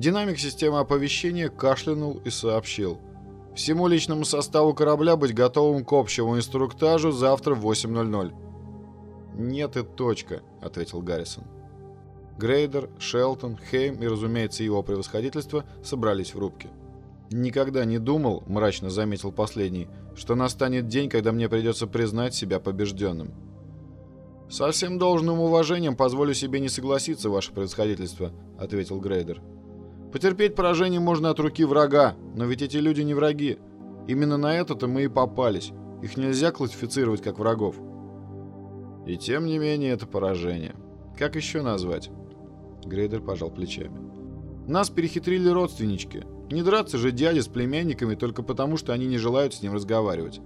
Динамик системы оповещения кашлянул и сообщил. Всему личному составу корабля быть готовым к общему инструктажу завтра в 8.00. «Нет и точка», — ответил Гаррисон. Грейдер, Шелтон, Хейм и, разумеется, его превосходительство собрались в рубке. «Никогда не думал», — мрачно заметил последний, «что настанет день, когда мне придется признать себя побежденным». «Со всем должным уважением позволю себе не согласиться, ваше превосходительство», — ответил Грейдер. «Потерпеть поражение можно от руки врага, но ведь эти люди не враги. Именно на это-то мы и попались. Их нельзя классифицировать как врагов». «И тем не менее это поражение. Как еще назвать?» Грейдер пожал плечами. «Нас перехитрили родственнички. Не драться же дяде с племянниками только потому, что они не желают с ним разговаривать».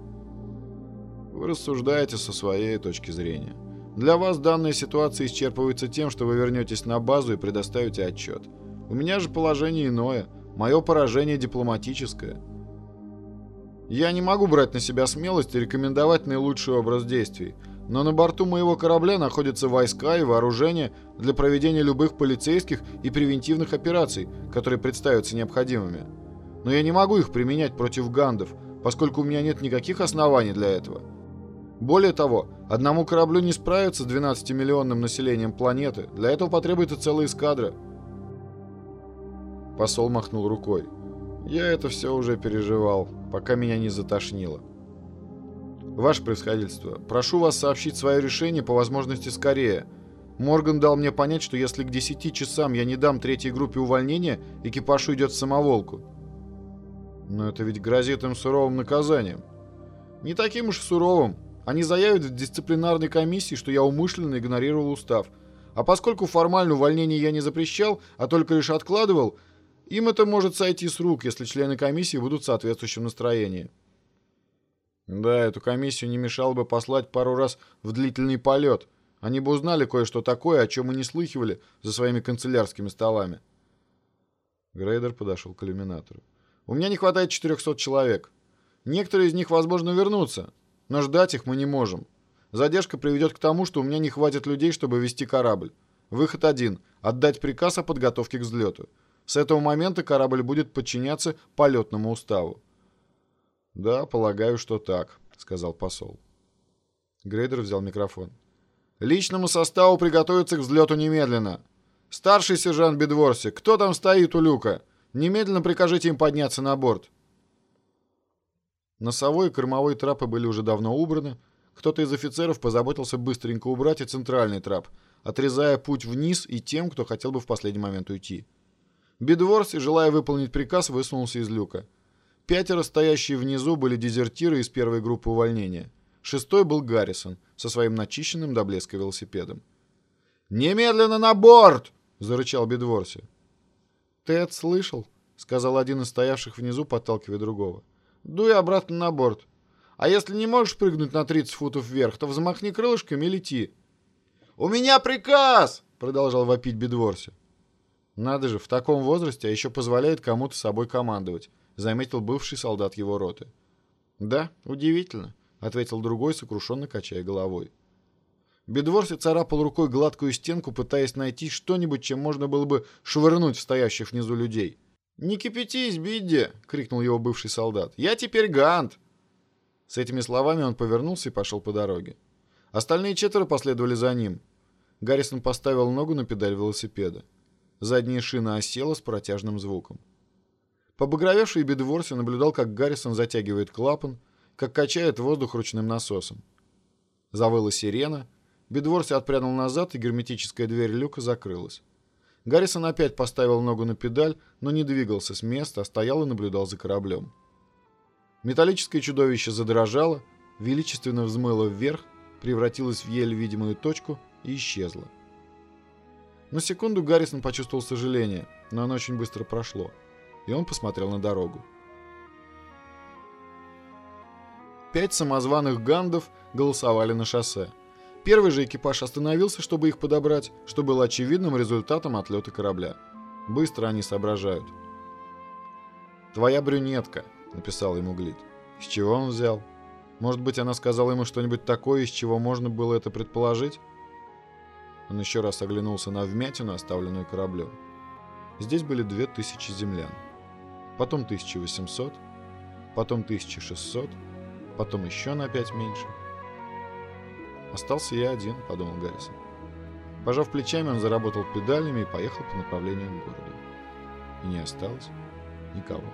«Вы рассуждаете со своей точки зрения. Для вас данная ситуация исчерпывается тем, что вы вернетесь на базу и предоставите отчет. У меня же положение иное. Мое поражение дипломатическое. Я не могу брать на себя смелость и рекомендовать наилучший образ действий, но на борту моего корабля находятся войска и вооружение для проведения любых полицейских и превентивных операций, которые представятся необходимыми. Но я не могу их применять против гандов, поскольку у меня нет никаких оснований для этого. Более того, одному кораблю не справиться с 12-миллионным населением планеты. Для этого потребуется целая эскадра. Посол махнул рукой. Я это все уже переживал, пока меня не затошнило. Ваше превосходительство, прошу вас сообщить свое решение по возможности скорее. Морган дал мне понять, что если к 10 часам я не дам третьей группе увольнения, экипаж уйдет в самоволку. Но это ведь грозит им суровым наказанием. Не таким уж суровым, они заявят в дисциплинарной комиссии, что я умышленно игнорировал устав. А поскольку формально увольнение я не запрещал, а только лишь откладывал, им это может сойти с рук, если члены комиссии будут в соответствующем настроении. Да, эту комиссию не мешало бы послать пару раз в длительный полет. Они бы узнали кое-что такое, о чем мы не слыхивали за своими канцелярскими столами. Грейдер подошел к иллюминатору. У меня не хватает 400 человек. Некоторые из них, возможно, вернутся, но ждать их мы не можем. Задержка приведет к тому, что у меня не хватит людей, чтобы вести корабль. Выход один – отдать приказ о подготовке к взлету. С этого момента корабль будет подчиняться полетному уставу. «Да, полагаю, что так», — сказал посол. Грейдер взял микрофон. «Личному составу приготовиться к взлету немедленно. Старший сержант Бедворси, кто там стоит у люка? Немедленно прикажите им подняться на борт». Носовой и кормовой трапы были уже давно убраны. Кто-то из офицеров позаботился быстренько убрать и центральный трап, отрезая путь вниз и тем, кто хотел бы в последний момент уйти. Бедворси, желая выполнить приказ, высунулся из люка. Пятеро, стоящие внизу, были дезертиры из первой группы увольнения. Шестой был Гаррисон со своим начищенным до блеска велосипедом. «Немедленно на борт!» — зарычал Бедворси. «Тед слышал?» — сказал один из стоявших внизу, подталкивая другого. Дуй обратно на борт. А если не можешь прыгнуть на 30 футов вверх, то взмахни крылышками и лети. «У меня приказ!» — продолжал вопить Бедворси. «Надо же, в таком возрасте, а еще позволяет кому-то собой командовать», — заметил бывший солдат его роты. «Да, удивительно», — ответил другой, сокрушенно качая головой. Бедворси царапал рукой гладкую стенку, пытаясь найти что-нибудь, чем можно было бы швырнуть в стоящих внизу людей. «Не кипятись, Бидди!» — крикнул его бывший солдат. «Я теперь Гант!» С этими словами он повернулся и пошел по дороге. Остальные четверо последовали за ним. Гаррисон поставил ногу на педаль велосипеда. Задняя шина осела с протяжным звуком. Побагровевший Бедворси наблюдал, как Гаррисон затягивает клапан, как качает воздух ручным насосом. Завыла сирена, Бедворси отпрянул назад, и герметическая дверь люка закрылась. Гаррисон опять поставил ногу на педаль, но не двигался с места, а стоял и наблюдал за кораблем. Металлическое чудовище задрожало, величественно взмыло вверх, превратилось в еле видимую точку и исчезло. На секунду Гаррисон почувствовал сожаление, но оно очень быстро прошло, и он посмотрел на дорогу. Пять самозваных гандов голосовали на шоссе. Первый же экипаж остановился, чтобы их подобрать, что было очевидным результатом отлета корабля. Быстро они соображают. «Твоя брюнетка», — написал ему Глит. С чего он взял? Может быть, она сказала ему что-нибудь такое, из чего можно было это предположить? Он еще раз оглянулся на вмятину, оставленную кораблем. Здесь были две тысячи землян. Потом 1800, потом 1600, потом еще на пять меньше. «Остался я один», — подумал Гаррисон. Пожав плечами, он заработал педалями и поехал по направлению к городу. И не осталось никого.